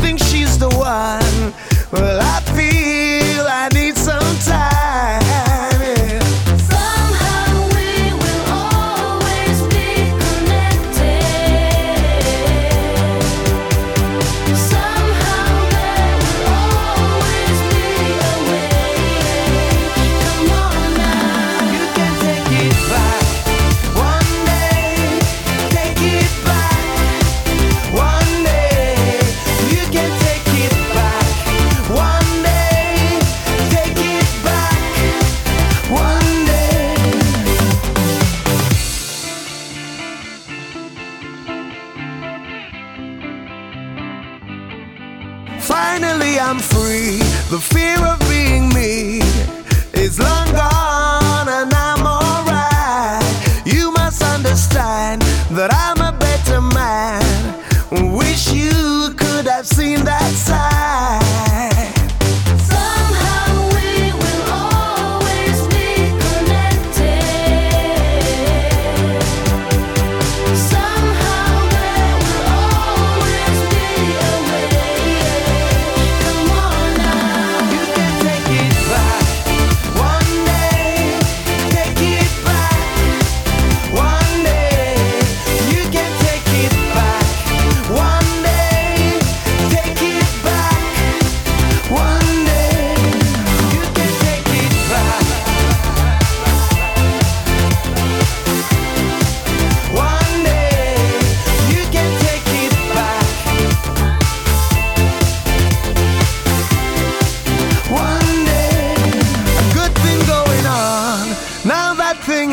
think she's the one. Well, I feel I need some time. The fear of being me is long gone and I'm alright. You must understand that I'm a better man. Wish you could have seen that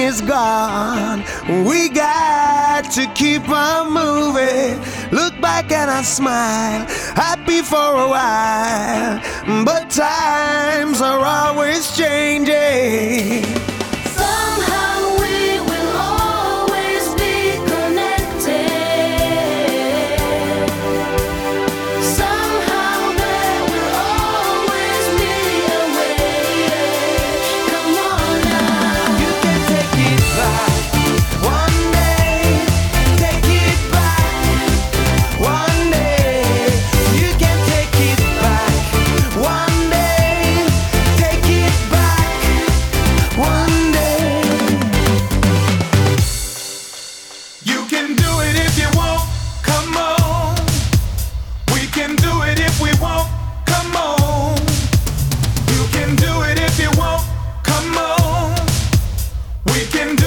is gone. We got to keep on moving. Look back and I smile, happy for a while. But times are always changing. we can do.